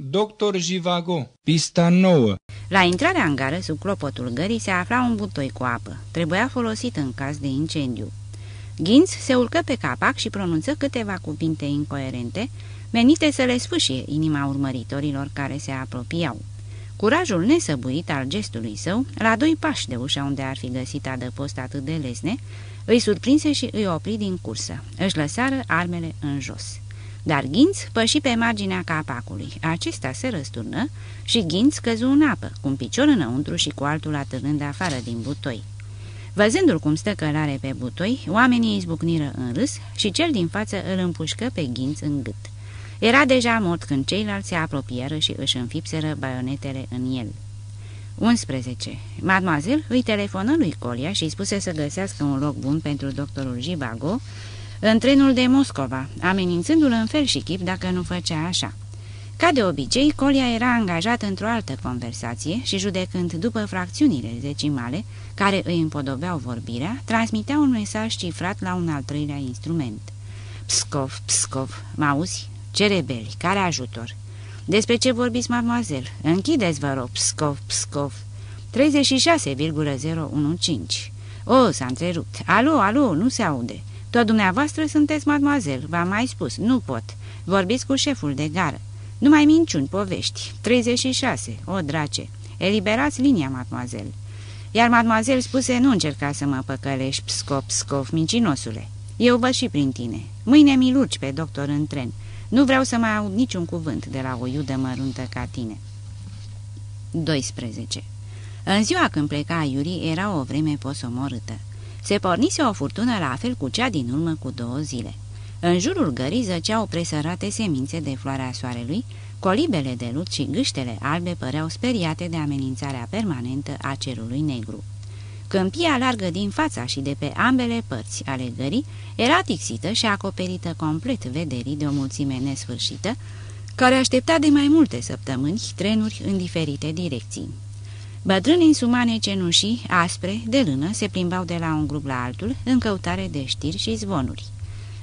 Doctor Jivago, pista nouă. La intrarea în gară, sub clopotul gării, se afla un butoi cu apă. Trebuia folosit în caz de incendiu. Ginț se urcă pe capac și pronunță câteva cuvinte incoerente, menite să le sfâșie inima urmăritorilor care se apropiau. Curajul nesăbuit al gestului său, la doi pași de ușa unde ar fi găsit adăpost atât de lesne, îi surprinse și îi opri din cursă. Își lăsară armele în jos. Dar Ghinț păși pe marginea capacului. Acesta se răsturnă și Ghinț căzu în apă, cu un picior înăuntru și cu altul atârnând afară din butoi. Văzându-l cum stă călare pe butoi, oamenii izbucniră în râs și cel din față îl împușcă pe Ghinț în gât. Era deja mort când ceilalți se apropiară și își înfipseră baionetele în el. 11. Mademoiselle îi telefonă lui Colia și îi spuse să găsească un loc bun pentru doctorul Jibago în trenul de Moscova, amenințându-l în fel și chip dacă nu făcea așa. Ca de obicei, Colia era angajat într-o altă conversație și, judecând după fracțiunile decimale care îi împodobeau vorbirea, transmitea un mesaj cifrat la un al treilea instrument. Pscov, Pscov, m-auzi? Ce rebeli? Care ajutor? Despre ce vorbiți, mademoiselle? Închideți, vă rog, Pscov, Pscov. 36,015. O, s-a întrerupt. Alo, alo, nu se aude. Tot dumneavoastră sunteți, mademoiselle, v-am mai spus, nu pot. Vorbiți cu șeful de gară. Numai minciuni, povești. 36, o drace. Eliberați linia, mademoiselle. Iar mademoiselle spuse, nu încerca să mă păcălești, pscop, scof, mincinosule. Eu văd și prin tine. Mâine mi luci pe doctor în tren. Nu vreau să mai aud niciun cuvânt de la o iudă măruntă ca tine. 12. În ziua când pleca Iuri era o vreme posomorâtă. Se pornise o furtună la fel cu cea din urmă cu două zile. În jurul gării zăceau presărate semințe de floarea soarelui, colibele de lut și gâștele albe păreau speriate de amenințarea permanentă a cerului negru. Câmpia largă din fața și de pe ambele părți ale gării era tixită și acoperită complet vederii de o mulțime nesfârșită, care aștepta de mai multe săptămâni trenuri în diferite direcții. Bătrâni însumane cenușii, aspre, de lână, se plimbau de la un grup la altul în căutare de știri și zvonuri.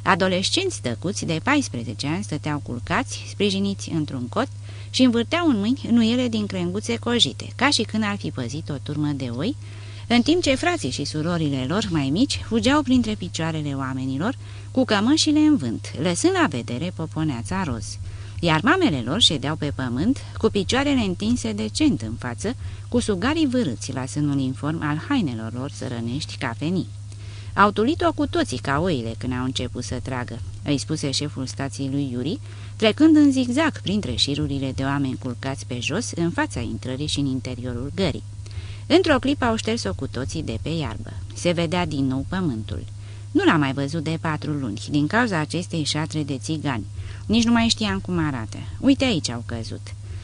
Adolescenți tăcuți de 14 ani stăteau culcați, sprijiniți într-un cot și învârteau în mâini nuiele din crenguțe cojite, ca și când ar fi păzit o turmă de oi, în timp ce frații și surorile lor mai mici fugeau printre picioarele oamenilor cu cămășile în vânt, lăsând la vedere poponeața roz. Iar mamele lor ședeau pe pământ, cu picioarele întinse decent în față, cu sugarii vârâți la sânul inform al hainelor lor sărănești cafenii. Au tulit-o cu toții ca oile când au început să tragă, îi spuse șeful stației lui Iuri, trecând în zigzag printre șirurile de oameni culcați pe jos, în fața intrării și în interiorul gării. Într-o clipă au șters-o cu toții de pe iarbă. Se vedea din nou pământul. Nu l-am mai văzut de patru luni, din cauza acestei șatre de țigani. Nici nu mai știam cum arată. Uite aici au căzut.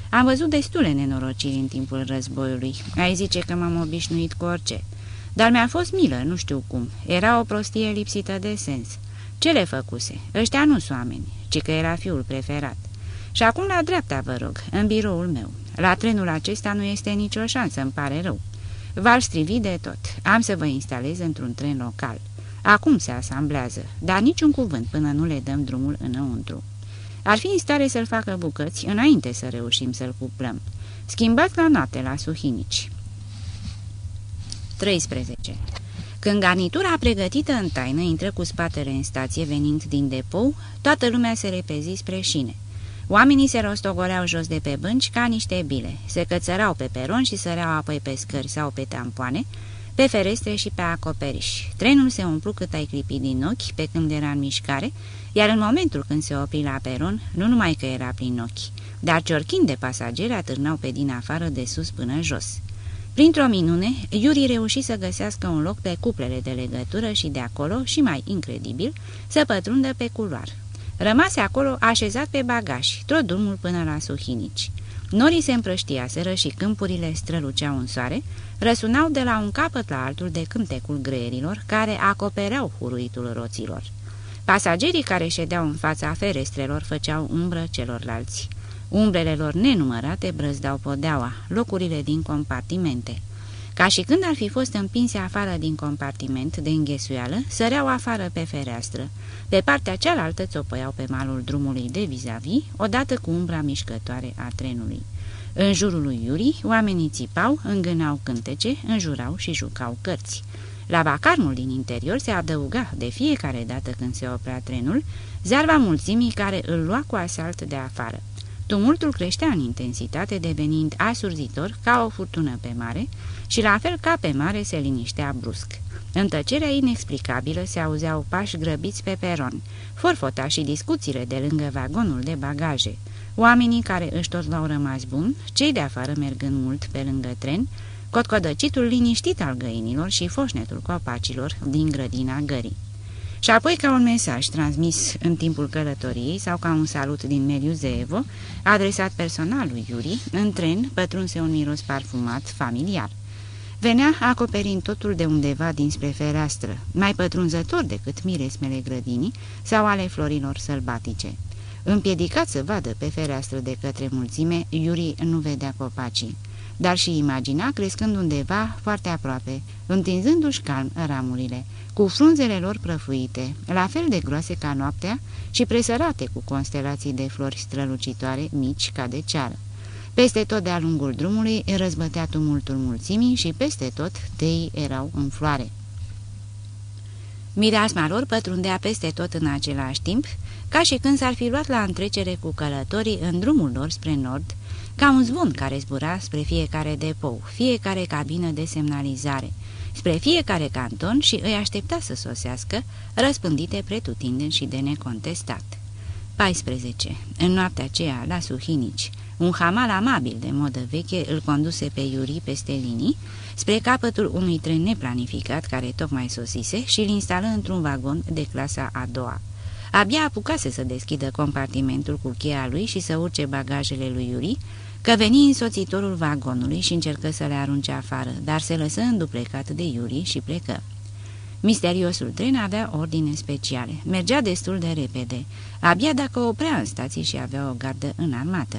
Am văzut destule nenorociri în timpul războiului. Ai zice că m-am obișnuit cu orice. Dar mi-a fost milă, nu știu cum. Era o prostie lipsită de sens. Ce le făcuse? Ăștia nu sunt oameni, ci că era fiul preferat. Și acum la dreapta, vă rog, în biroul meu. La trenul acesta nu este nicio șansă, îmi pare rău. V-ar strivi de tot. Am să vă instalez într-un tren local. Acum se asamblează, dar niciun cuvânt până nu le dăm drumul înăuntru. Ar fi în stare să-l facă bucăți înainte să reușim să-l cuplăm. Schimbați la noapte la Suhinici. 13. Când garnitura pregătită în taină intră cu spatele în stație venind din depou, toată lumea se repezi spre șine. Oamenii se rostogoleau jos de pe bânci ca niște bile, se cățărau pe peron și săreau apoi pe scări sau pe tampoane, pe ferestre și pe acoperiș. Trenul se umplu cât ai clipi din ochi pe când era în mișcare, iar în momentul când se opri la peron, nu numai că era plin ochi, dar ciorchind de pasageri atârnau pe din afară de sus până jos. Printr-o minune, Iuri reuși să găsească un loc pe cuplele de legătură și de acolo, și mai incredibil, să pătrundă pe culoar. Rămase acolo așezat pe bagaj, tot drumul până la Suhinici. Norii se împrăștiaseră și câmpurile străluceau în soare, răsunau de la un capăt la altul de cântecul greierilor care acopereau huruitul roților. Pasagerii care ședeau în fața ferestrelor făceau umbră celorlalți. Umbrele lor nenumărate brăzdau podeaua, locurile din compartimente. Ca și când ar fi fost împinse afară din compartiment de înghesuială, săreau afară pe fereastră. Pe partea cealaltă țopăiau pe malul drumului de vis-a-vis, -vis, odată cu umbra mișcătoare a trenului. În jurul lui Iuri, oamenii țipau, îngânau cântece, înjurau și jucau cărți. La vacarmul din interior se adăuga, de fiecare dată când se oprea trenul, zarva mulțimii care îl lua cu asalt de afară. Tumultul creștea în intensitate, devenind asurzitor ca o furtună pe mare și la fel ca pe mare se liniștea brusc. În tăcerea inexplicabilă se auzeau pași grăbiți pe peron, forfota și discuțiile de lângă vagonul de bagaje, oamenii care își tot l-au rămas bun, cei de afară mergând mult pe lângă tren, cotcodăcitul liniștit al găinilor și foșnetul copacilor din grădina gării. Și apoi ca un mesaj transmis în timpul călătoriei sau ca un salut din Meliu Zeevo, adresat personal lui Iuri, în tren pătrunse un miros parfumat familiar. Venea acoperind totul de undeva dinspre fereastră, mai pătrunzător decât miresmele grădinii sau ale florilor sălbatice. Împiedicat să vadă pe fereastră de către mulțime, Iuri nu vedea copacii, dar și imagina crescând undeva foarte aproape, întinzându-și calm ramurile, cu frunzele lor prăfuite, la fel de groase ca noaptea și presărate cu constelații de flori strălucitoare mici ca de ceară. Peste tot de-a lungul drumului răzbătea tumultul mulțimii și peste tot teii erau în floare. Mireasma lor pătrundea peste tot în același timp, ca și când s-ar fi luat la întrecere cu călătorii în drumul lor spre nord, ca un zvon care zbura spre fiecare depou, fiecare cabină de semnalizare, spre fiecare canton și îi aștepta să sosească, răspândite pretutindeni și de necontestat. 14. În noaptea aceea, la Suhinici, un hamal amabil de modă veche îl conduse pe Iuri peste linii, spre capătul unui tren neplanificat care tocmai sosise și îl instală într-un vagon de clasa a doua. Abia apucase să deschidă compartimentul cu cheia lui și să urce bagajele lui Iuri, că veni însoțitorul vagonului și încercă să le arunce afară, dar se lăsă înduplecat de Iuri și plecă. Misteriosul tren avea ordine speciale, mergea destul de repede, abia dacă oprea în stație și avea o gardă înarmată.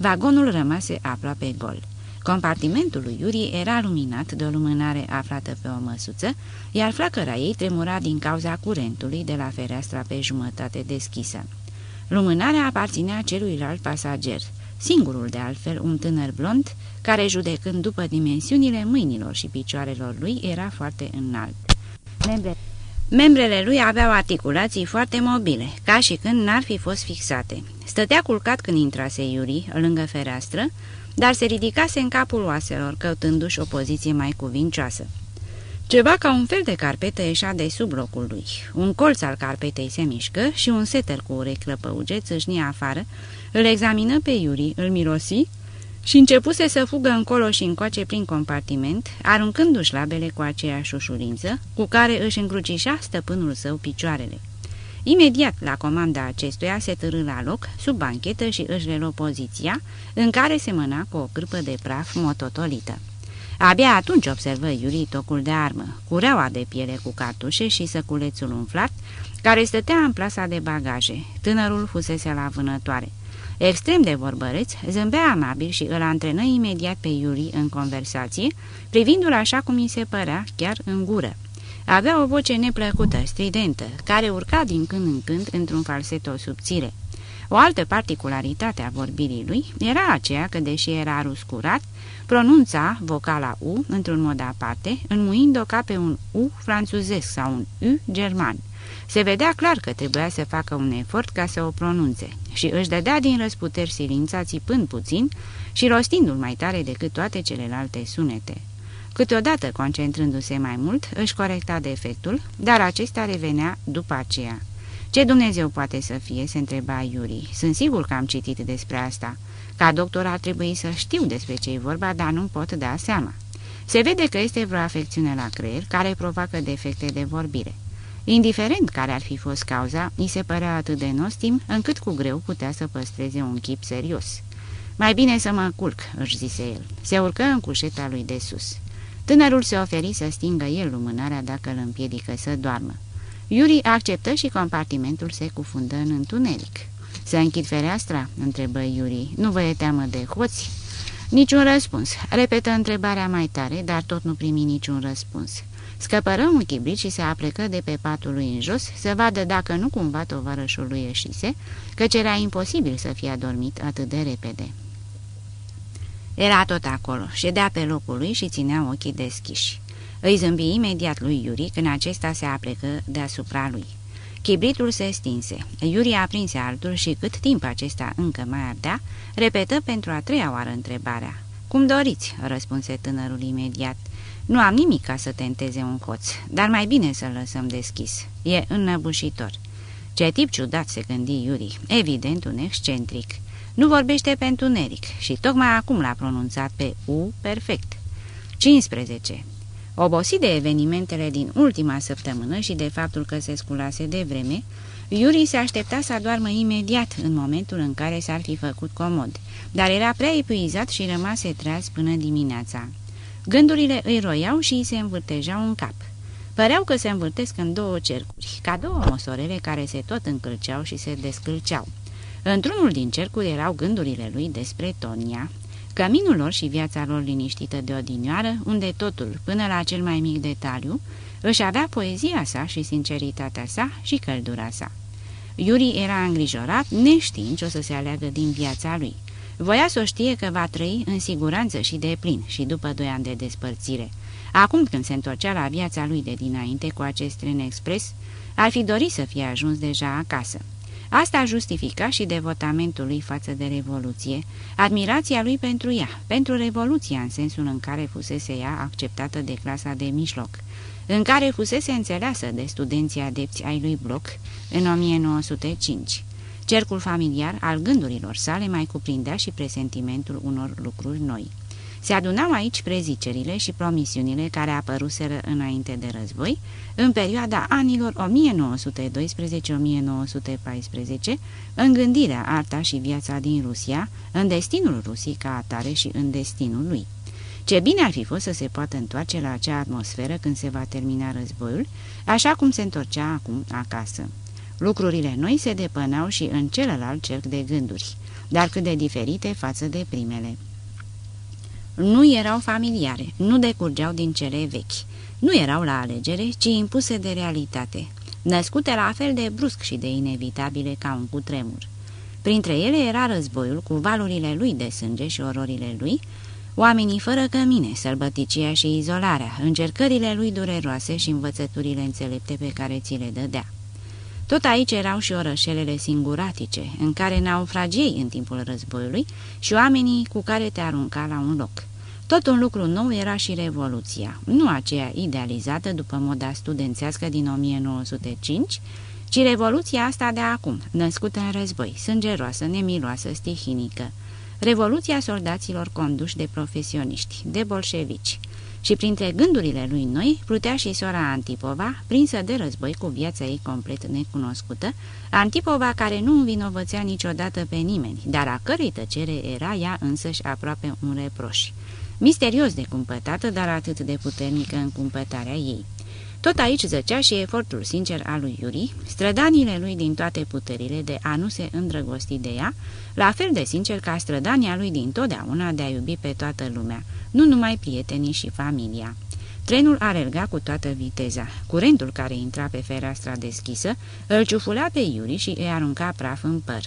Vagonul rămase aproape gol. Compartimentul lui Iuri era luminat de o lumânare aflată pe o măsuță, iar flacăra ei tremura din cauza curentului de la fereastra pe jumătate deschisă. Lumânarea aparținea celuilalt pasager, singurul de altfel un tânăr blond, care, judecând după dimensiunile mâinilor și picioarelor lui, era foarte înalt. Membre... Membrele lui aveau articulații foarte mobile, ca și când n-ar fi fost fixate. Stătea culcat când intrase Iuri, lângă fereastră, dar se ridicase în capul oaselor, căutându-și o poziție mai cuvincioasă. Ceva ca un fel de carpetă ieșea de sub locul lui. Un colț al carpetei se mișcă și un seter cu urechi clăpăuge țâșnia afară, îl examină pe Iuri, îl mirosi și începuse să fugă încolo și încoace prin compartiment, aruncându-și labele cu aceeași ușurință, cu care își încrucișa stăpânul său picioarele. Imediat la comanda acestuia se târâ la loc, sub banchetă și își reluă poziția, în care se mâna cu o cârpă de praf mototolită. Abia atunci observă Iuri tocul de armă, cureaua de piele cu cartușe și săculețul umflat, care stătea în plasa de bagaje. Tânărul fusese la vânătoare. Extrem de vorbăreț, zâmbea amabil și îl antrenă imediat pe Iuri în conversație, privindu-l așa cum îi se părea, chiar în gură. Avea o voce neplăcută, stridentă, care urca din când în când într-un falseto subțire. O altă particularitate a vorbirii lui era aceea că, deși era ruscurat, pronunța vocala U într-un mod aparte, înmuind-o ca pe un U franțuzesc sau un U german. Se vedea clar că trebuia să facă un efort ca să o pronunțe și își dădea din răsputeri silința țipând puțin și rostindu-l mai tare decât toate celelalte sunete. Câteodată, concentrându-se mai mult, își corecta defectul, dar acesta revenea după aceea. Ce Dumnezeu poate să fie?" se întreba Iuri. Sunt sigur că am citit despre asta. Ca doctor ar trebui să știu despre ce e vorba, dar nu pot da seama. Se vede că este vreo afecțiune la creier care provoacă defecte de vorbire. Indiferent care ar fi fost cauza, îi se părea atât de nostim, încât cu greu putea să păstreze un chip serios. Mai bine să mă culc," își zise el. Se urcă în cușeta lui de sus. Tânărul se oferi să stingă el lumânarea dacă îl împiedică să doarmă. Iuri acceptă și compartimentul se cufundă în întuneric. Să închid fereastra?" întrebă Iuri. Nu vă e teamă de hoți?" Niciun răspuns. Repetă întrebarea mai tare, dar tot nu primi niciun răspuns. Scăpără un chibrit și se aplecă de pe patul lui în jos să vadă dacă nu cumva tovarășul lui ieșise, căci era imposibil să fie adormit atât de repede. Era tot acolo, ședea pe locul lui și ținea ochii deschiși. Îi zâmbi imediat lui Iuri când acesta se aplecă deasupra lui. Chibritul se stinse. Iuri aprinse altul și cât timp acesta încă mai ardea, repetă pentru a treia oară întrebarea. Cum doriți?" răspunse tânărul imediat. Nu am nimic ca să tenteze un hoț, dar mai bine să-l lăsăm deschis. E înnăbușitor." Ce tip ciudat se gândi Iuri, evident un excentric. Nu vorbește pentru Neric și tocmai acum l-a pronunțat pe U perfect. 15. Obosit de evenimentele din ultima săptămână și de faptul că se sculase de vreme, Iuri se aștepta să doarmă imediat în momentul în care s-ar fi făcut comod, dar era prea epuizat și rămase treaz până dimineața. Gândurile îi roiau și îi se învârtejau în cap. Păreau că se învârtesc în două cercuri, ca două mosorele care se tot încălceau și se descălceau. Într-unul din cercuri erau gândurile lui despre Tonia, căminul lor și viața lor liniștită de odinioară, unde totul, până la cel mai mic detaliu, își avea poezia sa și sinceritatea sa și căldura sa. Iuri era îngrijorat, neștiind ce o să se aleagă din viața lui. Voia să o știe că va trăi în siguranță și de plin și după doi ani de despărțire. Acum când se întorcea la viața lui de dinainte cu acest tren expres, ar fi dorit să fie ajuns deja acasă. Asta justifica și devotamentul lui față de Revoluție, admirația lui pentru ea, pentru Revoluția în sensul în care fusese ea acceptată de clasa de mijloc, în care fusese înțeleasă de studenții adepți ai lui Bloch în 1905. Cercul familiar al gândurilor sale mai cuprindea și presentimentul unor lucruri noi. Se adunau aici prezicerile și promisiunile care apăruseră înainte de război, în perioada anilor 1912-1914, în gândirea arta și viața din Rusia, în destinul Rusiei ca atare și în destinul lui. Ce bine ar fi fost să se poată întoarce la acea atmosferă când se va termina războiul, așa cum se întorcea acum acasă. Lucrurile noi se depăneau și în celălalt cerc de gânduri, dar cât de diferite față de primele. Nu erau familiare, nu decurgeau din cele vechi. Nu erau la alegere, ci impuse de realitate, născute la fel de brusc și de inevitabile ca un cutremur. Printre ele era războiul cu valurile lui de sânge și ororile lui, oamenii fără cămine, sălbăticia și izolarea, încercările lui dureroase și învățăturile înțelepte pe care ți le dădea. Tot aici erau și orășelele singuratice, în care naufragiei în timpul războiului și oamenii cu care te arunca la un loc. Tot un lucru nou era și Revoluția, nu aceea idealizată după moda studențească din 1905, ci Revoluția asta de acum, născută în război, sângeroasă, nemiloasă, stihinică. Revoluția soldaților conduși de profesioniști, de bolșevici. Și printre gândurile lui noi plutea și sora Antipova, prinsă de război cu viața ei complet necunoscută, Antipova care nu învinovățea niciodată pe nimeni, dar a cărei tăcere era ea însăși aproape un reproș. Misterios de cumpătată, dar atât de puternică în cumpătarea ei. Tot aici zăcea și efortul sincer al lui Iuri, strădanile lui din toate puterile de a nu se îndrăgosti de ea, la fel de sincer ca strădania lui din totdeauna de a iubi pe toată lumea, nu numai prietenii și familia. Trenul alerga cu toată viteza. Curentul care intra pe fereastra deschisă îl ciufulea pe Iuri și îi arunca praf în păr.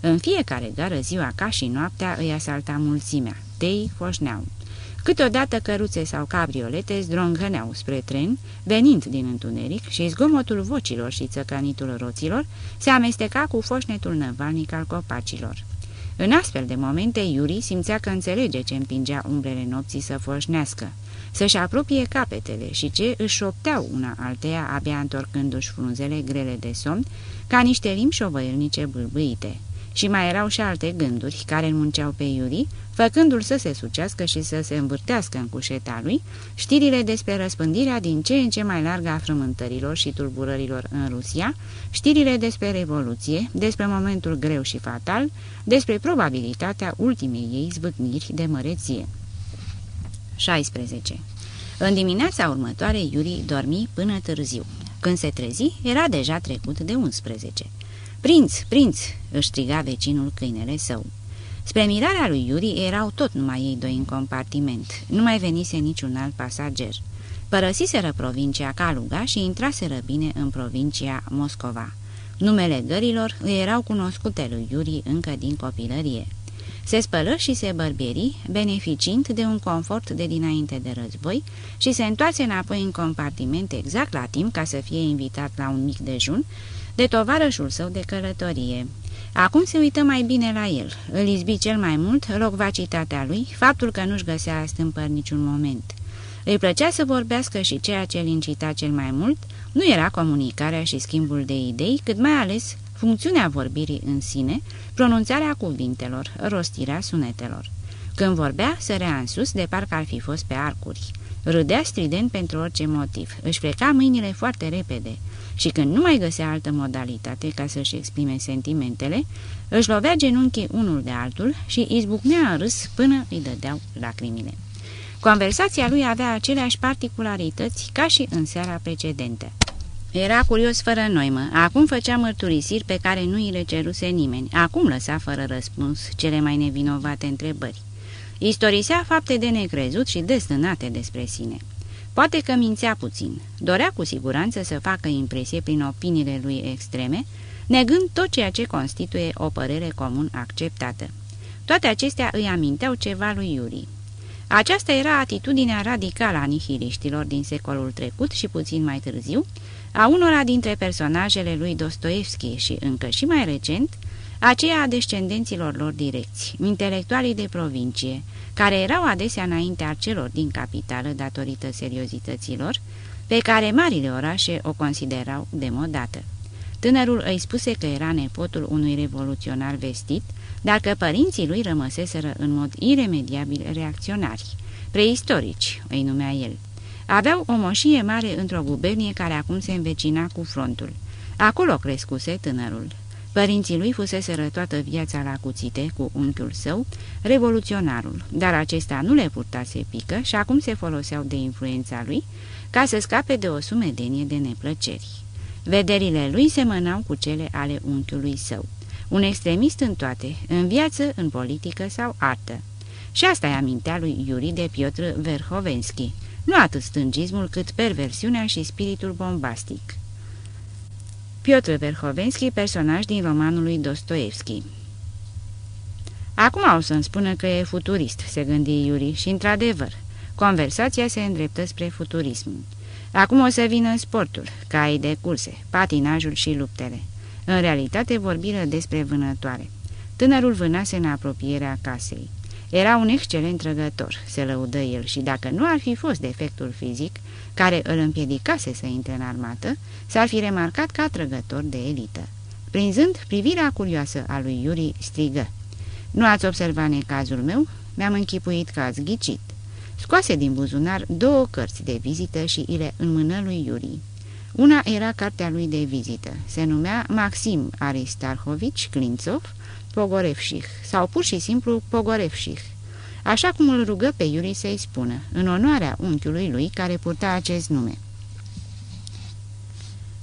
În fiecare gară ziua ca și noaptea îi asalta mulțimea. Tei foșneau. Câteodată căruțe sau cabriolete zdrongăneau spre tren, venind din întuneric și zgomotul vocilor și țăcanitul roților se amesteca cu foșnetul năvalnic al copacilor. În astfel de momente, Iuri simțea că înțelege ce împingea umbrele nopții să foșnească, să-și apropie capetele și ce își șopteau una alteia abia întorcându-și frunzele grele de somn, ca niște limbi șovăielnice bâlbâite. Și mai erau și alte gânduri care înmunceau pe Iuri, făcându-l să se sucească și să se învârtească în cușeta lui, știrile despre răspândirea din ce în ce mai largă a frământărilor și tulburărilor în Rusia, știrile despre Revoluție, despre momentul greu și fatal, despre probabilitatea ultimei ei zvâcniri de măreție. 16. În dimineața următoare, Iuri dormi până târziu. Când se trezi, era deja trecut de 11. Prinț, prinț!" își striga vecinul câinele său. Spre mirarea lui Iuri erau tot numai ei doi în compartiment, nu mai venise niciun alt pasager. Părăsiseră provincia Caluga și intraseră bine în provincia Moscova. Numele gărilor îi erau cunoscute lui Iuri încă din copilărie. Se spălă și se bărbieri, beneficiind de un confort de dinainte de război și se întoarce înapoi în compartiment exact la timp ca să fie invitat la un mic dejun de tovarășul său de călătorie. Acum se uită mai bine la el. Îl izbi cel mai mult locvacitatea lui, faptul că nu-și găsea stâmpări niciun moment. Îi plăcea să vorbească și ceea ce îl incita cel mai mult nu era comunicarea și schimbul de idei, cât mai ales funcțiunea vorbirii în sine, pronunțarea cuvintelor, rostirea sunetelor. Când vorbea, sărea în sus, de parcă ar fi fost pe arcuri. Râdea strident pentru orice motiv, își pleca mâinile foarte repede și când nu mai găsea altă modalitate ca să-și exprime sentimentele, își lovea genunchii unul de altul și izbucnea în râs până îi dădeau lacrimile. Conversația lui avea aceleași particularități ca și în seara precedentă. Era curios fără noimă, acum făcea mărturisiri pe care nu îi le ceruse nimeni, acum lăsa fără răspuns cele mai nevinovate întrebări. Istorisea fapte de necrezut și destânate despre sine. Poate că mințea puțin, dorea cu siguranță să facă impresie prin opiniile lui extreme, negând tot ceea ce constituie o părere comun acceptată. Toate acestea îi aminteau ceva lui Iuri. Aceasta era atitudinea radicală a nihiliștilor din secolul trecut și puțin mai târziu, a unora dintre personajele lui Dostoevski și încă și mai recent, aceea a descendenților lor direcți, intelectualii de provincie, care erau adesea înaintea celor din capitală datorită seriozităților, pe care marile orașe o considerau demodată. Tânărul îi spuse că era nepotul unui revoluționar vestit, dar că părinții lui rămăseseră în mod iremediabil reacționari, preistorici, îi numea el. Aveau o moșie mare într-o gubernie care acum se învecina cu frontul. Acolo crescuse tânărul. Părinții lui fuseseră toată viața la cuțite cu unchiul său, revoluționarul, dar acesta nu le purtase pică și acum se foloseau de influența lui ca să scape de o sumedenie de neplăceri. Vederile lui semănau cu cele ale unchiului său. Un extremist în toate, în viață, în politică sau artă. Și asta i amintea lui Iuri de Piotr Verhovenski, nu atât stângismul cât perversiunea și spiritul bombastic. Piotr Verhovenski, personaj din romanul lui Dostoevski Acum o să-mi spună că e futurist, se gândi Iuri, și într-adevăr, conversația se îndreptă spre futurism. Acum o să vină sportul, cai de curse, patinajul și luptele. În realitate vorbiră despre vânătoare. Tânărul vânase în apropierea casei. Era un excelent trăgător, se lăudă el, și dacă nu ar fi fost defectul fizic care îl împiedicase să intre în armată, s-ar fi remarcat ca trăgător de elită. Prinzând privirea curioasă a lui Iuri, strigă. Nu ați observat necazul meu? Mi-am închipuit că ați ghicit." Scoase din buzunar două cărți de vizită și ile în mână lui Iuri. Una era cartea lui de vizită. Se numea Maxim Aristarhovici Klințov Pogorevșih sau pur și simplu Pogorevșih, așa cum îl rugă pe Iuri să-i spună, în onoarea unchiului lui care purta acest nume.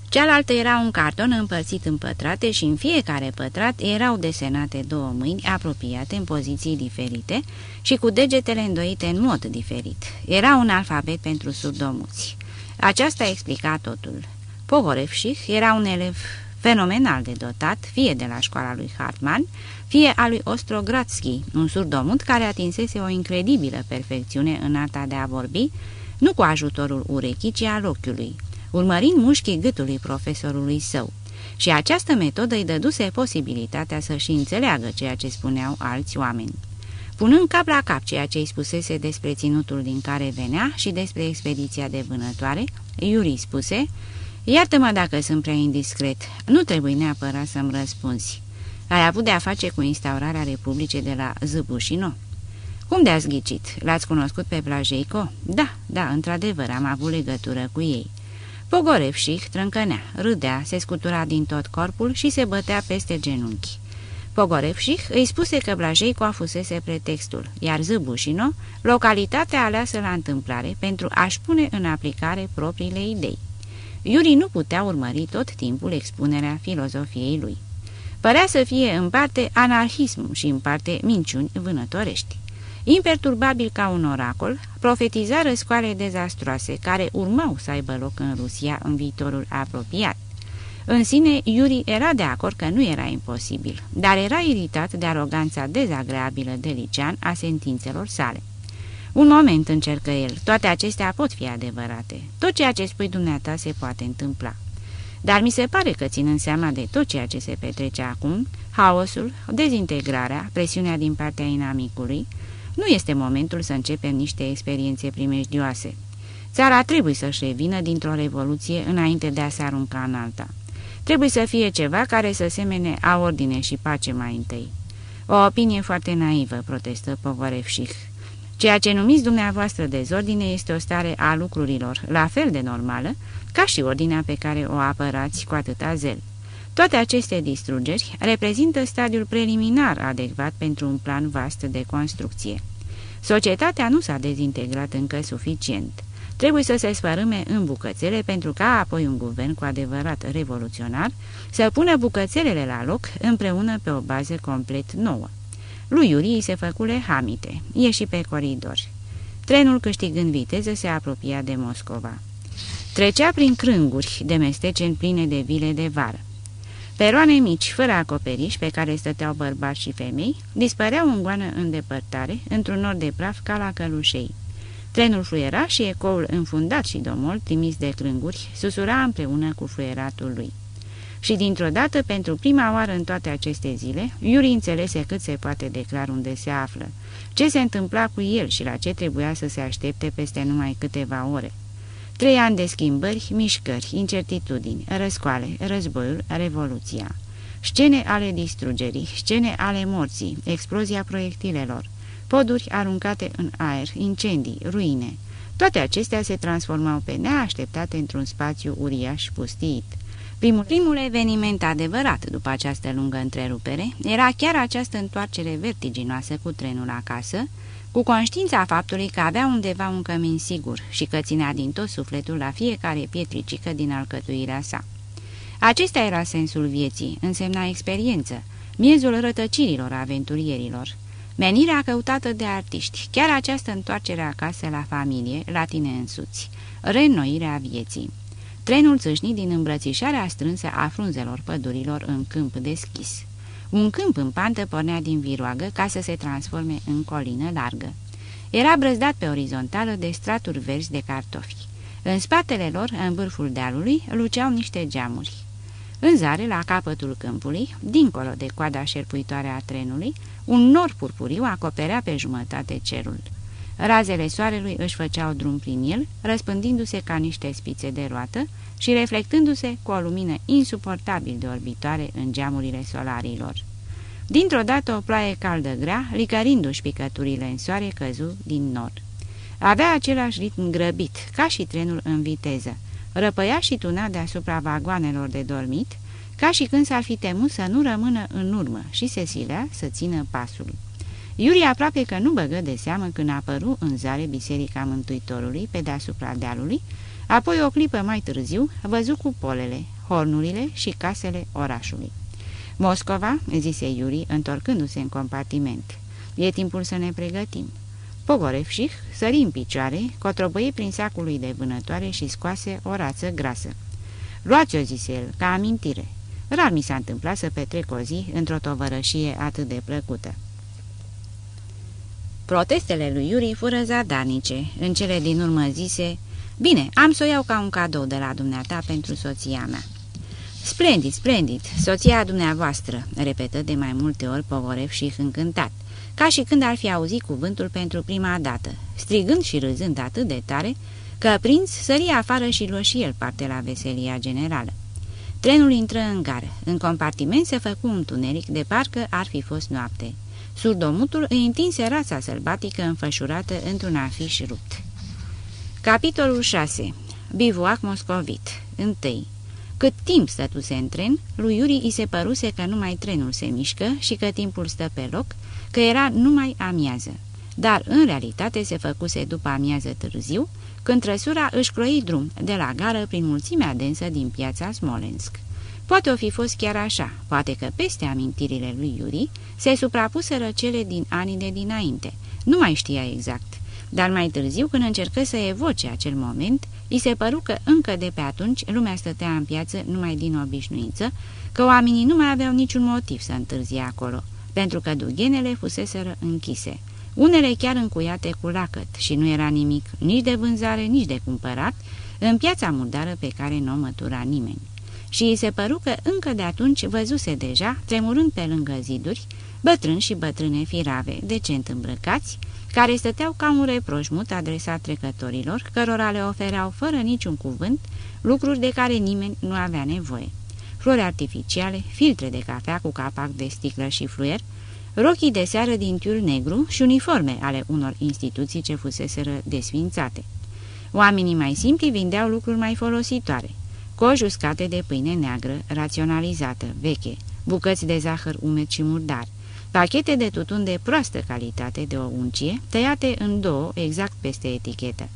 Cealaltă era un carton împărțit în pătrate și în fiecare pătrat erau desenate două mâini apropiate în poziții diferite și cu degetele îndoite în mod diferit. Era un alfabet pentru surdomuți. Aceasta explica totul. Pogorevșih era un elev fenomenal de dotat, fie de la școala lui Hartmann, fie a lui Ostrogradski, un surdomut care atinsese o incredibilă perfecțiune în arta de a vorbi, nu cu ajutorul urechii, ci al ochiului, urmărind mușchii gâtului profesorului său. Și această metodă îi dăduse posibilitatea să-și înțeleagă ceea ce spuneau alți oameni. Punând cap la cap ceea ce îi spusese despre ținutul din care venea și despre expediția de vânătoare, Iuri spuse, Iartă-mă dacă sunt prea indiscret, nu trebuie neapărat să-mi răspunzi. Ai avut de-a face cu instaurarea Republicii de la Zăbușino?" Cum de-ați ghicit? L-ați cunoscut pe Plajeico?" Da, da, într-adevăr, am avut legătură cu ei." Pogorevșih trâncănea, râdea, se scutura din tot corpul și se bătea peste genunchi. Pogorevșih îi spuse că Blajeico a fusese pretextul, iar Zăbușino, localitatea aleasă la întâmplare pentru a-și pune în aplicare propriile idei. Iuri nu putea urmări tot timpul expunerea filozofiei lui. Părea să fie în parte anarhism și în parte minciuni vânătorești. Imperturbabil ca un oracol, profetiza răscoale dezastroase care urmau să aibă loc în Rusia în viitorul apropiat. În sine, Iuri era de acord că nu era imposibil, dar era iritat de aroganța dezagreabilă de Licean a sentințelor sale. Un moment încercă el, toate acestea pot fi adevărate. Tot ceea ce spui dumneata se poate întâmpla. Dar mi se pare că, ținând seama de tot ceea ce se petrece acum, haosul, dezintegrarea, presiunea din partea inamicului, nu este momentul să începem niște experiențe primejdioase. Țara trebuie să-și revină dintr-o revoluție înainte de a se arunca în alta. Trebuie să fie ceva care să semene a ordine și pace mai întâi. O opinie foarte naivă, protestă Pogorevșih. Ceea ce numiți dumneavoastră dezordine este o stare a lucrurilor, la fel de normală, ca și ordinea pe care o apărați cu atâta zel. Toate aceste distrugeri reprezintă stadiul preliminar adecvat pentru un plan vast de construcție. Societatea nu s-a dezintegrat încă suficient. Trebuie să se sfărâme în bucățele pentru ca apoi un guvern cu adevărat revoluționar să pună bucățelele la loc împreună pe o bază complet nouă. Lui Iurii se făcule hamite, ieși pe coridor. Trenul câștigând viteză se apropia de Moscova. Trecea prin crânguri de mesteceni pline de vile de vară. Peroane mici, fără acoperiș, pe care stăteau bărbați și femei, dispăreau în goană în depărtare, într-un nor de praf ca la călușei. Trenul fluiera și ecoul înfundat și domol, trimis de crânguri, susura împreună cu fluieratul lui. Și dintr-o dată, pentru prima oară în toate aceste zile, Iuri înțelese cât se poate declar unde se află, ce se întâmpla cu el și la ce trebuia să se aștepte peste numai câteva ore. Trei ani de schimbări, mișcări, incertitudini, răscoale, războiul, revoluția. Scene ale distrugerii, scene ale morții, explozia proiectilelor, poduri aruncate în aer, incendii, ruine. Toate acestea se transformau pe neașteptate într-un spațiu uriaș pustiit. Primul, primul eveniment adevărat după această lungă întrerupere era chiar această întoarcere vertiginoasă cu trenul acasă, cu conștiința faptului că avea undeva un cămin sigur și că ținea din tot sufletul la fiecare pietricică din alcătuirea sa. Acesta era sensul vieții, însemna experiență, miezul rătăcirilor aventurierilor. Menirea căutată de artiști, chiar această întoarcere acasă la familie, la tine însuți, reînnoirea vieții. Trenul țâșni din îmbrățișarea strânsă a frunzelor pădurilor în câmp deschis. Un câmp în pantă pornea din viroagă ca să se transforme în colină largă. Era brăzdat pe orizontală de straturi verzi de cartofi. În spatele lor, în vârful dealului, luceau niște geamuri. În zare, la capătul câmpului, dincolo de coada șerpuitoare a trenului, un nor purpuriu acoperea pe jumătate cerul. Razele soarelui își făceau drum prin el, răspândindu-se ca niște spițe de roată și reflectându-se cu o lumină insuportabil de orbitoare în geamurile solarilor. Dintr-o dată o ploaie caldă grea, licărindu-și picăturile în soare, căzu din nor. Avea același ritm grăbit, ca și trenul în viteză. Răpăia și tuna deasupra vagoanelor de dormit, ca și când s-ar fi temut să nu rămână în urmă și se silea să țină pasul. Iuri aproape că nu băgă de seamă când apăru în zare Biserica Mântuitorului pe deasupra dealului, apoi o clipă mai târziu văzu cupolele, hornurile și casele orașului. Moscova, zise Iuri, întorcându-se în compartiment. E timpul să ne pregătim. Pogorevșih sări în picioare, cotrobăie prin sacul lui de vânătoare și scoase o rață grasă. Luați-o, zise el, ca amintire. Rar mi s-a întâmplat să petrec o zi într-o tovărășie atât de plăcută. Protestele lui Iuri fură zadanice. În cele din urmă zise, Bine, am să o iau ca un cadou de la dumneata pentru soția mea." Splendid, splendid, soția dumneavoastră," repetă de mai multe ori Pogorev și încântat, ca și când ar fi auzit cuvântul pentru prima dată, strigând și râzând atât de tare, că prinț sări afară și luă și el parte la veselia generală. Trenul intră în gară. În compartiment se făcu un tuneric de parcă ar fi fost noapte. Surdomutul îi întinse rața sălbatică înfășurată într-un afiș rupt. Capitolul 6. Bivuac moscovit 1. Cât timp stătuse în tren, lui Iuri îi se păruse că numai trenul se mișcă și că timpul stă pe loc, că era numai amiază. Dar în realitate se făcuse după amiază târziu, când trăsura își croi drum de la gară prin mulțimea densă din piața Smolensk. Poate o fi fost chiar așa, poate că peste amintirile lui Iuri se suprapuseră cele din anii de dinainte. Nu mai știa exact, dar mai târziu, când încercă să evoce acel moment, îi se păru că încă de pe atunci lumea stătea în piață numai din obișnuință, că oamenii nu mai aveau niciun motiv să întârzie acolo, pentru că dughenele fuseseră închise, unele chiar încuiate cu lacăt și nu era nimic nici de vânzare, nici de cumpărat, în piața murdară pe care nu o mătura nimeni. Și îi se păru că încă de atunci văzuse deja, tremurând pe lângă ziduri, bătrâni și bătrâne firave, decent îmbrăcați, care stăteau ca un reproșmut adresat trecătorilor, cărora le ofereau fără niciun cuvânt lucruri de care nimeni nu avea nevoie. Flori artificiale, filtre de cafea cu capac de sticlă și fluier, rochii de seară din tiul negru și uniforme ale unor instituții ce fuseseră desfințate. Oamenii mai simpli vindeau lucruri mai folositoare, coși uscate de pâine neagră, raționalizată, veche, bucăți de zahăr umed și murdar, pachete de tutun de proastă calitate de o uncie, tăiate în două exact peste etichetă.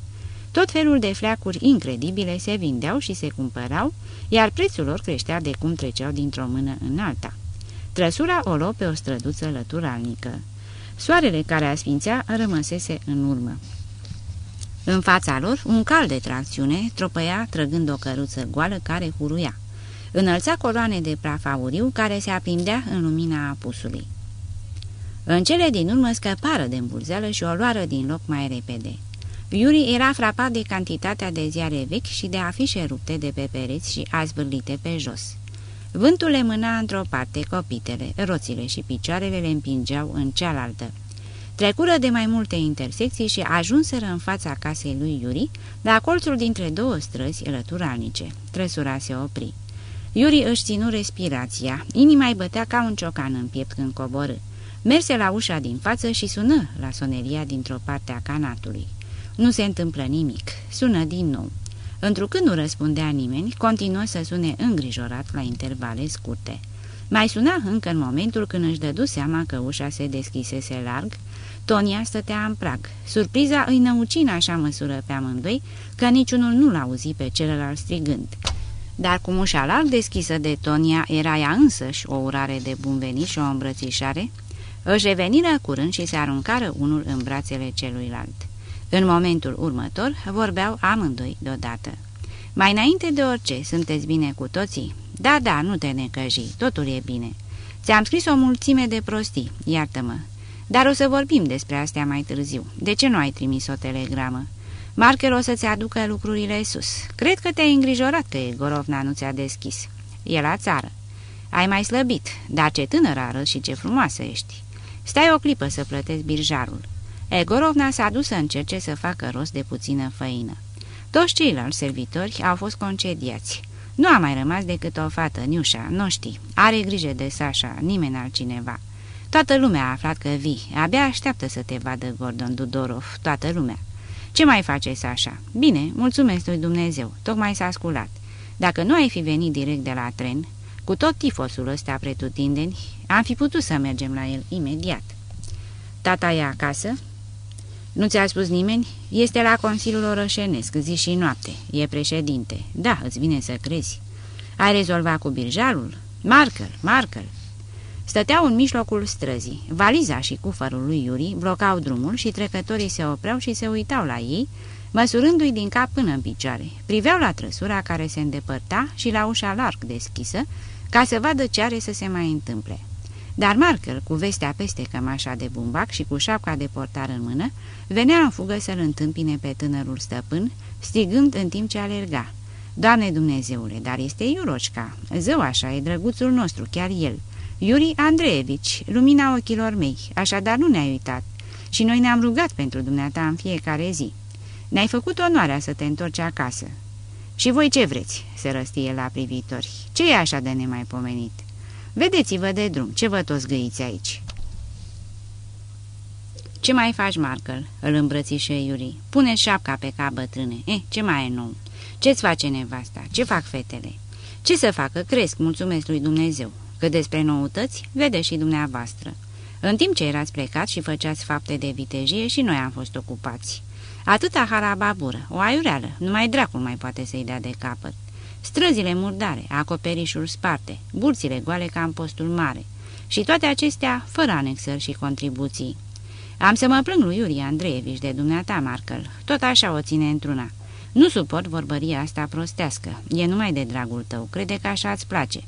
Tot felul de fleacuri incredibile se vindeau și se cumpărau, iar prețul lor creștea de cum treceau dintr-o mână în alta. Trăsura o luă pe o străduță lăturalnică. Soarele care asfințea rămăsese în urmă. În fața lor, un cal de tracțiune tropăia trăgând o căruță goală care huruia. Înălța coloane de praf auriu care se aprindea în lumina apusului. În cele din urmă scăpară de îmbulzeală și o luară din loc mai repede. Iuri era frapat de cantitatea de ziare vechi și de afișe rupte de pe pereți și azbârlite pe jos. Vântul le mâna într-o parte copitele, roțile și picioarele le împingeau în cealaltă. Trecură de mai multe intersecții și ajunseră în fața casei lui Iuri, la colțul dintre două străzi lăturalnice. Trăsura se opri. Iuri își ținu respirația, inima îi bătea ca un ciocan în piept când coborâ. Merse la ușa din față și sună la soneria dintr-o parte a canatului. Nu se întâmplă nimic. Sună din nou. Întrucând nu răspundea nimeni, continuă să sune îngrijorat la intervale scurte. Mai suna încă în momentul când își dădu seama că ușa se deschisese larg, Tonia stătea în prag. Surpriza îi năucina așa măsură pe amândoi că niciunul nu l-auzi pe celălalt strigând. Dar cum ușa larg deschisă de Tonia era ea însăși o urare de bun venit și o îmbrățișare, își reveniră curând și se aruncară unul în brațele celuilalt. În momentul următor vorbeau amândoi deodată. Mai înainte de orice, sunteți bine cu toții? Da, da, nu te necăji, totul e bine. Ți-am scris o mulțime de prostii, iartă-mă. Dar o să vorbim despre astea mai târziu. De ce nu ai trimis o telegramă? Marker o să-ți aducă lucrurile sus. Cred că te-ai îngrijorat că Gorovna nu ți-a deschis. E la țară. Ai mai slăbit, dar ce tânără arăți și ce frumoasă ești. Stai o clipă să plătesc birjarul. Egorovna s-a dus să încerce să facă rost de puțină făină. Toți ceilalți servitori au fost concediați. Nu a mai rămas decât o fată, Niușa, nu știi. Are grijă de Sasha, nimeni altcineva. Toată lumea a aflat că vii. Abia așteaptă să te vadă Gordon Dudorov, toată lumea. Ce mai face Sasha? Bine, mulțumesc lui Dumnezeu, tocmai s-a sculat. Dacă nu ai fi venit direct de la tren, cu tot tifosul ăsta pretutindeni, am fi putut să mergem la el imediat. Tata e acasă? Nu ți-a spus nimeni? Este la Consiliul Orășenesc, zi și noapte. E președinte. Da, îți vine să crezi. Ai rezolvat cu birjalul? Marker, Marker. Stăteau în mijlocul străzii. Valiza și cufărul lui Iuri blocau drumul și trecătorii se opreau și se uitau la ei, măsurându-i din cap până în picioare. Priveau la trăsura care se îndepărta și la ușa larg deschisă, ca să vadă ce are să se mai întâmple. Dar Markel, cu vestea peste cămașa de bumbac și cu șapca de portar în mână, venea în fugă să-l întâmpine pe tânărul stăpân, strigând în timp ce alerga. Doamne Dumnezeule, dar este Iurocica, zău așa, e drăguțul nostru, chiar el. Iuri Andreevici, lumina ochilor mei, așadar nu ne-ai uitat. Și noi ne-am rugat pentru dumneata în fiecare zi. Ne-ai făcut onoarea să te întorci acasă. Și voi ce vreți?" se răstie la privitori. Ce e așa de nemaipomenit?" Vedeți-vă de drum, ce vă toți găiți aici?" Ce mai faci, Markel?" îl îmbrățișe Iuri. Pune șapca pe cap, bătrâne. Eh, ce mai e nou? Ce-ți face nevasta? Ce fac fetele?" Ce să facă? Cresc, mulțumesc lui Dumnezeu. Că despre noutăți, vede și dumneavoastră. În timp ce erați plecat și făceați fapte de vitejie și noi am fost ocupați. Atâta harababură, o aiureală, numai dracul mai poate să-i dea de capăt. străzile murdare, acoperișul sparte, burțile goale ca în postul mare și toate acestea fără anexări și contribuții. Am să mă plâng lui Iurie Andreevici de dumneata, Markel, tot așa o ține într-una. Nu suport vorbăria asta prostească, e numai de dragul tău, crede că așa îți place.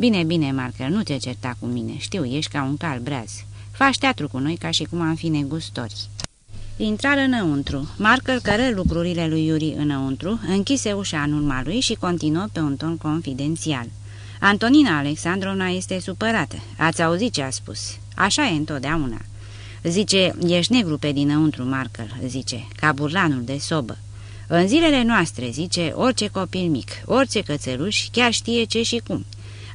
Bine, bine, Markel, nu te certa cu mine, știu, ești ca un cal breaz. Faci teatru cu noi ca și cum am fi negustori. Intrară înăuntru. Marker cără lucrurile lui Iuri înăuntru, închise ușa în urma lui și continuă pe un ton confidențial. Antonina Alexandrovna este supărată. Ați auzit ce a spus? Așa e întotdeauna. Zice, ești negru pe dinăuntru, Marker, zice, ca burlanul de sobă. În zilele noastre, zice, orice copil mic, orice cățeluș, chiar știe ce și cum.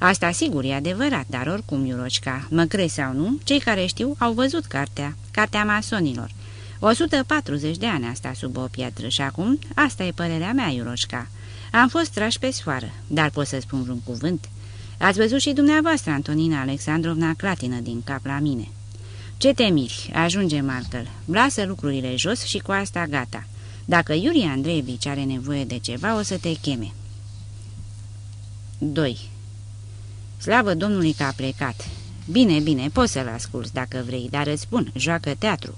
Asta sigur e adevărat, dar oricum, Iuroșca, mă crezi sau nu, cei care știu au văzut cartea, cartea masonilor. 140 de ani asta sub o piatră și acum, asta e părerea mea, Iuroșca. Am fost trași pe sfoară, dar pot să spun vreun cuvânt? Ați văzut și dumneavoastră, Antonina Alexandrovna, clatină din cap la mine. Ce te miri? Ajunge, Markel. Lasă lucrurile jos și cu asta gata. Dacă Iurie Andreevici are nevoie de ceva, o să te cheme. 2. Slavă Domnului că a plecat. Bine, bine, poți să-l asculți dacă vrei, dar îți spun, joacă teatru.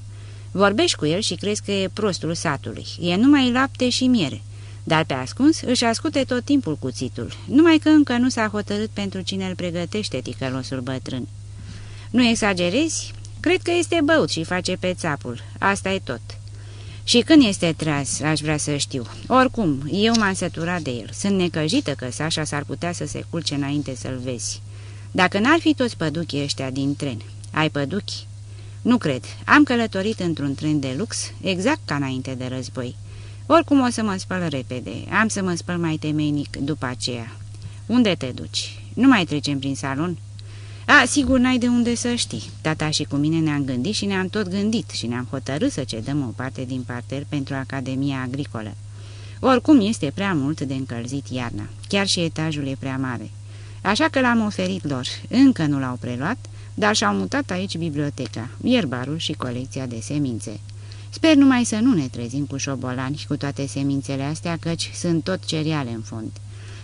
Vorbești cu el și crezi că e prostul satului. E numai lapte și miere. Dar pe ascuns își ascute tot timpul cuțitul, numai că încă nu s-a hotărât pentru cine îl pregătește ticălosul bătrân. Nu exagerezi? Cred că este băut și face pe țapul. Asta e tot. Și când este tras, aș vrea să știu. Oricum, eu m-am săturat de el. Sunt necăjită că Sașa s-ar putea să se culce înainte să-l vezi. Dacă n-ar fi toți păduchii ăștia din tren, ai păduchi? Nu cred. Am călătorit într-un tren de lux, exact ca înainte de război. Oricum o să mă spăl repede. Am să mă spăl mai temeinic după aceea. Unde te duci? Nu mai trecem prin salon?" A, sigur n-ai de unde să știi. Tata și cu mine ne-am gândit și ne-am tot gândit și ne-am hotărât să cedăm o parte din parter pentru Academia Agricolă. Oricum este prea mult de încălzit iarna, chiar și etajul e prea mare. Așa că l-am oferit lor. Încă nu l-au preluat, dar și-au mutat aici biblioteca, ierbarul și colecția de semințe. Sper numai să nu ne trezim cu șobolani cu toate semințele astea, căci sunt tot cereale în fond.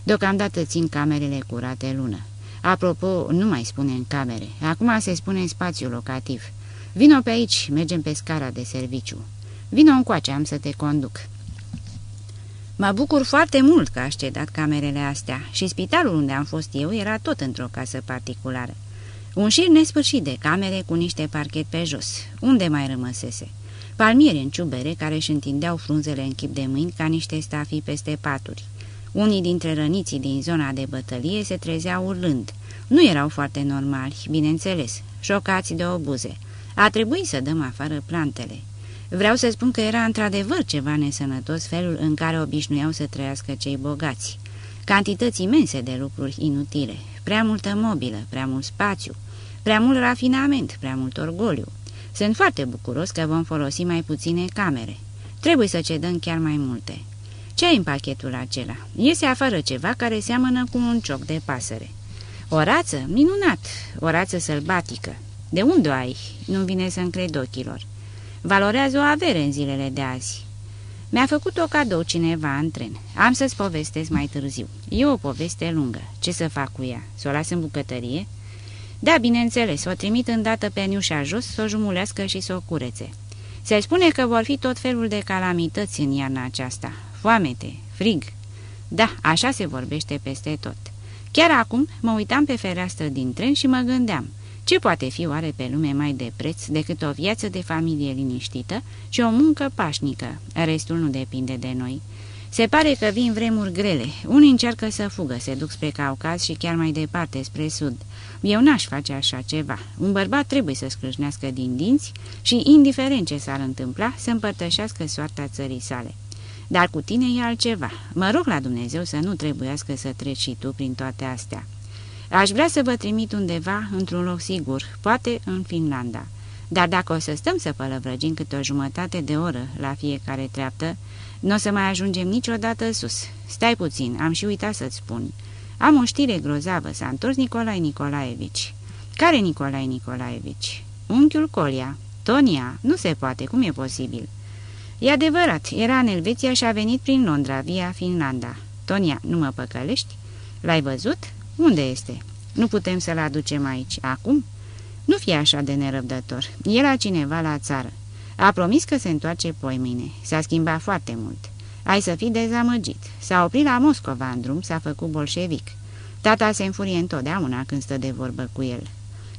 Deocamdată țin camerele curate lună. Apropo, nu mai spune în camere, acum se spune în spațiu locativ. Vino pe aici, mergem pe scara de serviciu. Vino încoace, am să te conduc. Mă bucur foarte mult că aș cedat camerele astea și spitalul unde am fost eu era tot într-o casă particulară. Un șir nesfârșit de camere cu niște parchet pe jos. Unde mai rămăsese? Palmieri în ciubere care își întindeau frunzele în chip de mâini ca niște stafii peste paturi. Unii dintre răniții din zona de bătălie se trezeau urlând. Nu erau foarte normali, bineînțeles, șocați de obuze. A trebuit să dăm afară plantele. Vreau să spun că era într-adevăr ceva nesănătos felul în care obișnuiau să trăiască cei bogați. Cantități imense de lucruri inutile, prea multă mobilă, prea mult spațiu, prea mult rafinament, prea mult orgoliu. Sunt foarte bucuros că vom folosi mai puține camere. Trebuie să cedăm chiar mai multe. Ce ai în pachetul acela? Iese afară ceva care seamănă cu un cioc de pasăre. O rață? Minunat! O rață sălbatică. De unde o ai? Nu vine să-mi cred ochilor. Valorează o avere în zilele de azi. Mi-a făcut o cadou cineva în tren. Am să-ți povestesc mai târziu. E o poveste lungă. Ce să fac cu ea? Să o las în bucătărie?" Da, bineînțeles, o trimit îndată pe Niușa jos, să o jumulească și să o curețe. Se spune că vor fi tot felul de calamități în iarna aceasta. Foamete, frig. Da, așa se vorbește peste tot. Chiar acum mă uitam pe fereastră din tren și mă gândeam, ce poate fi oare pe lume mai de preț decât o viață de familie liniștită și o muncă pașnică? Restul nu depinde de noi. Se pare că vin vremuri grele. Unii încearcă să fugă, se duc spre Caucaz și chiar mai departe, spre sud. Eu n-aș face așa ceva. Un bărbat trebuie să scrâșnească din dinți și, indiferent ce s-ar întâmpla, să împărtășească soarta țării sale. Dar cu tine e altceva. Mă rog la Dumnezeu să nu trebuiască să treci și tu prin toate astea. Aș vrea să vă trimit undeva, într-un loc sigur, poate în Finlanda. Dar dacă o să stăm să pălăvrăgim câte o jumătate de oră la fiecare treaptă, nu o să mai ajungem niciodată sus. Stai puțin, am și uitat să-ți spun. Am o știre grozavă, s-a întors Nicolae Nicolaevici. Care Nicolae Nicolaevici? Unchiul Colia. Tonia, nu se poate, cum e posibil? E adevărat, era în Elveția și a venit prin Londra, via Finlanda. Tonia, nu mă păcălești? L-ai văzut? Unde este? Nu putem să-l aducem aici. Acum? Nu fi așa de nerăbdător. E la cineva la țară. A promis că se întoarce poi mâine. S-a schimbat foarte mult. Ai să fii dezamăgit. S-a oprit la Moscova în drum, s-a făcut bolșevic. Tata se înfurie întotdeauna când stă de vorbă cu el.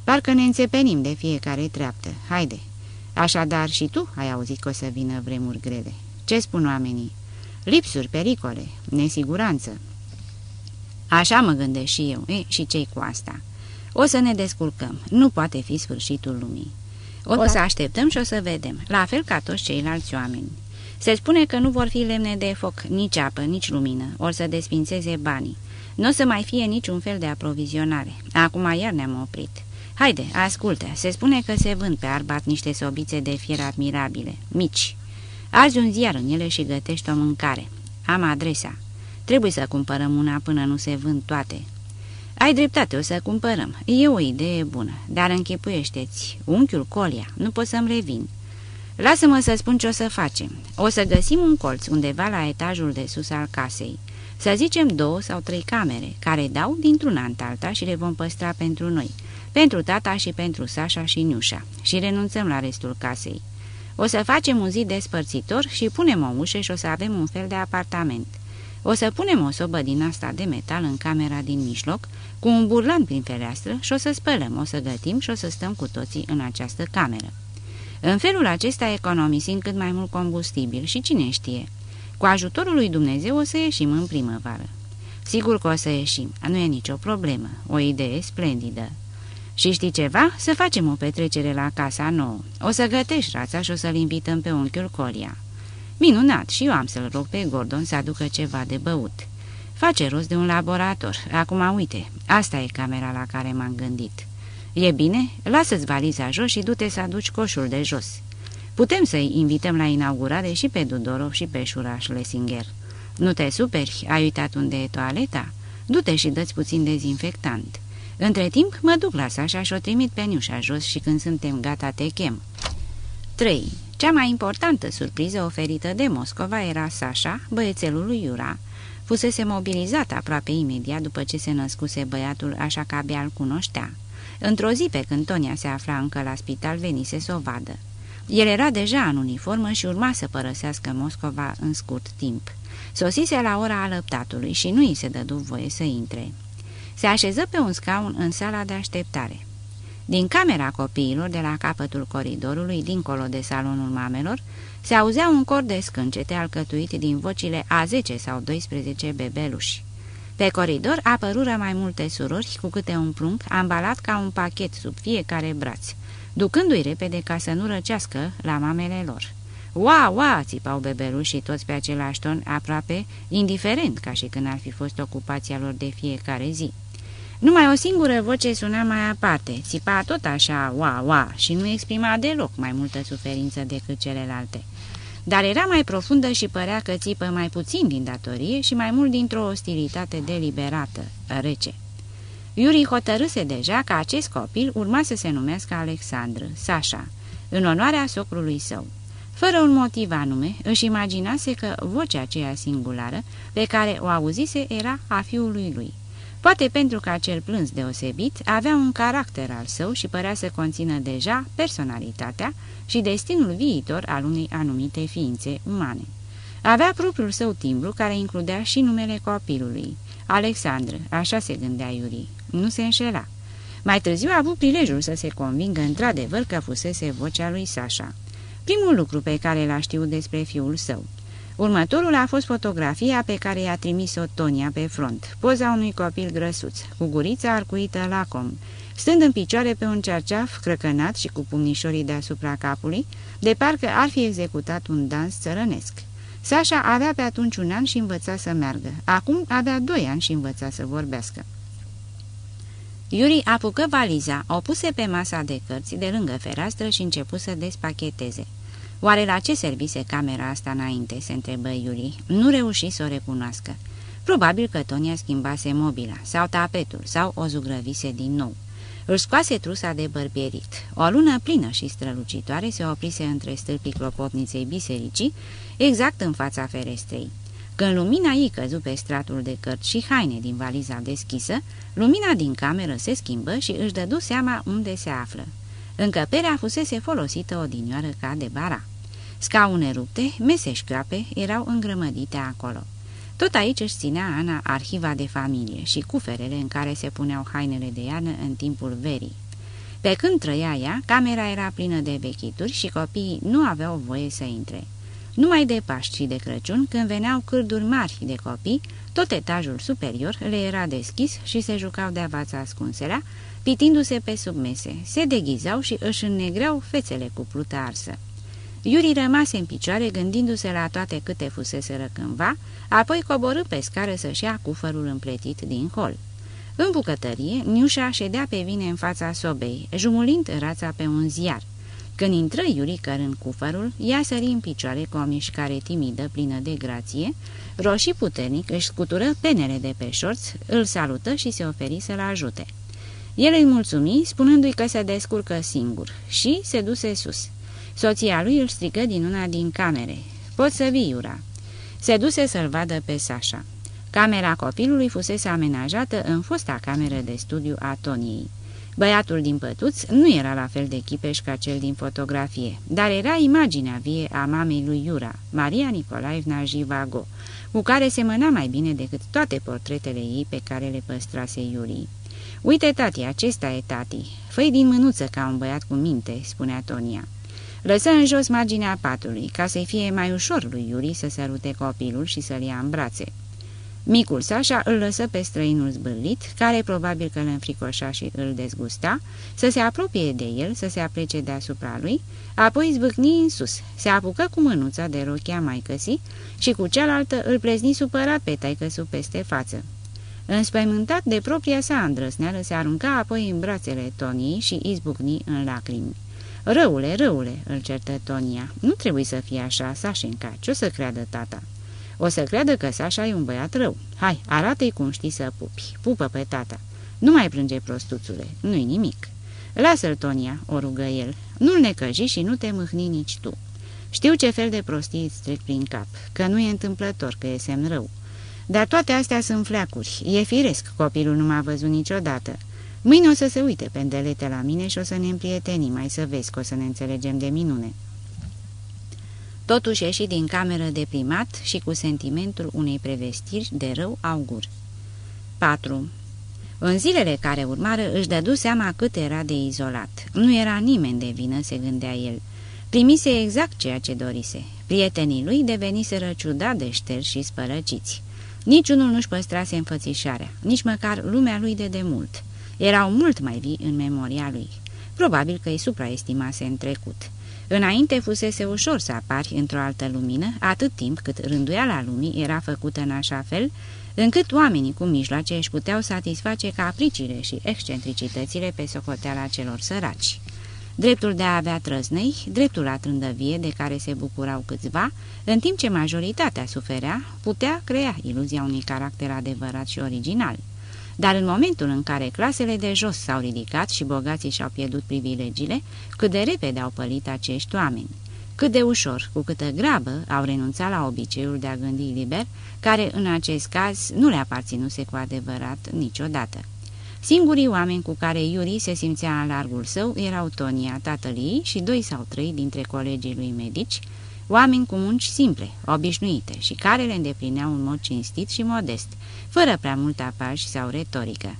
Parcă ne înțepenim de fiecare treaptă. Haide! Așadar și tu ai auzit că o să vină vremuri grele. Ce spun oamenii? Lipsuri, pericole, nesiguranță. Așa mă gândesc și eu. E, și ce cu asta? O să ne descurcăm. Nu poate fi sfârșitul lumii. O să așteptăm și o să vedem, la fel ca toți ceilalți oameni. Se spune că nu vor fi lemne de foc, nici apă, nici lumină, or să desfințeze banii. Nu o să mai fie niciun fel de aprovizionare. Acum iar ne-am oprit. Haide, ascultă, se spune că se vând pe arbat niște sobițe de fier admirabile, mici. Azi un ziar în ele și gătești o mâncare. Am adresa. Trebuie să cumpărăm una până nu se vând toate. Ai dreptate, o să cumpărăm. E o idee bună, dar închipuiește-ți. Unchiul Colia, nu pot să-mi revin. Lasă-mă să spun ce o să facem. O să găsim un colț undeva la etajul de sus al casei. Să zicem două sau trei camere, care dau dintr-una în alta și le vom păstra pentru noi, pentru tata și pentru Sașa și Niușa, și renunțăm la restul casei. O să facem un zid despărțitor și punem o ușă și o să avem un fel de apartament. O să punem o sobă din asta de metal în camera din mijloc, cu un burlan prin fereastră și o să spălăm, o să gătim și o să stăm cu toții în această cameră. În felul acesta economisim cât mai mult combustibil și cine știe. Cu ajutorul lui Dumnezeu o să ieșim în primăvară. Sigur că o să ieșim, nu e nicio problemă, o idee splendidă. Și știi ceva? Să facem o petrecere la casa nouă. O să gătești rața și o să-l invităm pe unchiul Colia. Minunat, și eu am să-l rog pe Gordon să aducă ceva de băut. Face rost de un laborator. Acum uite, asta e camera la care m-am gândit. E bine? Lasă-ți valiza jos și du-te să aduci coșul de jos. Putem să-i invităm la inaugurare și pe Dudorov și pe Șuraș Lesinger. Nu te superi? Ai uitat unde e toaleta? Du-te și dă-ți puțin dezinfectant. Între timp mă duc la Sașa și o trimit pe Niușa jos și când suntem gata te chem. 3. Cea mai importantă surpriză oferită de Moscova era Sașa, băiețelul lui Iura. Fusese mobilizat aproape imediat după ce se născuse băiatul, așa că abia îl cunoștea. Într-o zi pe când Tonia se afla încă la spital, venise să o vadă. El era deja în uniformă și urma să părăsească Moscova în scurt timp. Sosise la ora alăptatului și nu îi se dădu voie să intre. Se așeză pe un scaun în sala de așteptare. Din camera copiilor de la capătul coridorului, dincolo de salonul mamelor, se auzea un cor de scâncete alcătuit din vocile a 10 sau 12 bebeluși. Pe coridor apărură mai multe surori cu câte un prunc ambalat ca un pachet sub fiecare braț, ducându-i repede ca să nu răcească la mamele lor. Ua, ua, țipau bebelușii toți pe același ton, aproape indiferent, ca și când ar fi fost ocupația lor de fiecare zi. Numai o singură voce suna mai aparte, țipa tot așa, ua, ua, și nu exprima deloc mai multă suferință decât celelalte. Dar era mai profundă și părea că țipă mai puțin din datorie și mai mult dintr-o ostilitate deliberată, rece. Iuri hotărâse deja că acest copil urma să se numească Alexandru, Sasha, în onoarea socrului său. Fără un motiv anume, își imaginase că vocea aceea singulară pe care o auzise era a fiului lui. Poate pentru că acel plâns deosebit avea un caracter al său și părea să conțină deja personalitatea și destinul viitor al unei anumite ființe umane. Avea propriul său timbru care includea și numele copilului. Alexandru, așa se gândea Iuri. Nu se înșela. Mai târziu a avut prilejul să se convingă într-adevăr că fusese vocea lui Sasha. Primul lucru pe care l-a știut despre fiul său. Următorul a fost fotografia pe care i-a trimis-o Tonia pe front, poza unui copil grăsuț, cu gurița arcuită lacom, stând în picioare pe un cerceaf crăcănat și cu pumnișorii deasupra capului, de parcă ar fi executat un dans țărănesc. Sasha avea pe atunci un an și învăța să meargă, acum avea doi ani și învăța să vorbească. Iuri apucă valiza, o puse pe masa de cărți de lângă fereastră și începu să despacheteze. Oare la ce servise camera asta înainte?" se întrebă Iuri. Nu reuși să o recunoască. Probabil că Tonia schimbase mobila, sau tapetul, sau o zugrăvise din nou. Îl scoase trusa de bărbierit. O lună plină și strălucitoare se oprise între stâlpii clopotniței bisericii, exact în fața ferestrei. Când lumina ei căzu pe stratul de cărți și haine din valiza deschisă, lumina din cameră se schimbă și își dădu seama unde se află. Încăperea fusese folosită odinioară ca de bara. Scaune rupte, mese șcrape erau îngrămădite acolo. Tot aici își ținea Ana arhiva de familie și cuferele în care se puneau hainele de iarnă în timpul verii. Pe când trăia ea, camera era plină de vechituri și copiii nu aveau voie să intre. Numai de Paști și de Crăciun, când veneau cârduri mari de copii, tot etajul superior le era deschis și se jucau de avața ascunselea, pitindu-se pe sub mese, se deghizau și își înnegreau fețele cu plută arsă. Iuri rămase în picioare gândindu-se la toate câte fuseseră cândva, apoi coborâ pe scară să-și ia cufărul împletit din hol. În bucătărie, Niușa ședea pe vine în fața sobei, jumulind rața pe un ziar. Când intră Iuri cărând cufărul, ea sări în picioare cu o mișcare timidă, plină de grație, roșii puternic își scutură penele de pe șorț, îl salută și se oferi să-l ajute. El îi mulțumi, spunându-i că se descurcă singur, și se duse sus. Soția lui îl strigă din una din camere. Poți să vii, Iura." Se duse să-l vadă pe Sasha. Camera copilului fusese amenajată în fosta cameră de studiu a Toniei. Băiatul din pătuț nu era la fel de chipeș ca cel din fotografie, dar era imaginea vie a mamei lui Iura, Maria Nicolaevna Jivago, cu care semăna mai bine decât toate portretele ei pe care le păstrase Iurii. Uite, tati, acesta e tati. Făi din mânuță ca un băiat cu minte," spunea Tonia. Lăsă în jos marginea patului, ca să-i fie mai ușor lui Iuri să sărute copilul și să-l ia în brațe. Micul Sașa îl lăsă pe străinul zbârlit, care probabil că îl înfricoșa și îl dezgusta, să se apropie de el, să se aplece deasupra lui, apoi zbâcni în sus, se apucă cu mânuța de rochia mai căsi și cu cealaltă îl plezni supărat pe taicăsu peste față. Înspăimântat de propria sa îndrăsneală, se arunca apoi în brațele Toniei și izbucni în lacrimi. Răule, răule, îl certă Tonia, nu trebuie să fie așa, Sașenca, ce o să creadă tata? O să creadă că Sașa e un băiat rău. Hai, arată-i cum știi să pupi. Pupă pe tata. Nu mai plânge prostuțule, nu-i nimic. Lasă-l, Tonia, o rugă el. Nu-l necăji și nu te mâhni nici tu. Știu ce fel de prostii îți trec prin cap, că nu e întâmplător, că e semn rău. Dar toate astea sunt fleacuri. E firesc, copilul nu m-a văzut niciodată. Mâine o să se uite pendelete la mine și o să ne împrietenim, mai să vezi că o să ne înțelegem de minune. Totuși ieși din cameră deprimat și cu sentimentul unei prevestiri de rău augur. 4. În zilele care urmară își dădu seama cât era de izolat. Nu era nimeni de vină, se gândea el. Primise exact ceea ce dorise. Prietenii lui deveniseră ciudat de șterși și spărăciți. Niciunul nu-și păstrase înfățișarea, nici măcar lumea lui de demult. Erau mult mai vii în memoria lui. Probabil că îi supraestimase în trecut. Înainte fusese ușor să apari într-o altă lumină, atât timp cât rânduiala lumii era făcută în așa fel, încât oamenii cu mijloace își puteau satisface capriciile și excentricitățile pe socoteala celor săraci. Dreptul de a avea trăznăi, dreptul la trândăvie de care se bucurau câțiva, în timp ce majoritatea suferea, putea crea iluzia unui caracter adevărat și original. Dar în momentul în care clasele de jos s-au ridicat și bogații și-au pierdut privilegiile, cât de repede au pălit acești oameni. Cât de ușor, cu câtă grabă, au renunțat la obiceiul de a gândi liber, care în acest caz nu le aparținuse cu adevărat niciodată. Singurii oameni cu care Iuri se simțea în largul său erau Tonia, tatăl ei și doi sau trei dintre colegii lui medici, oameni cu munci simple, obișnuite și care le îndeplineau în mod cinstit și modest, fără prea mult apaj sau retorică.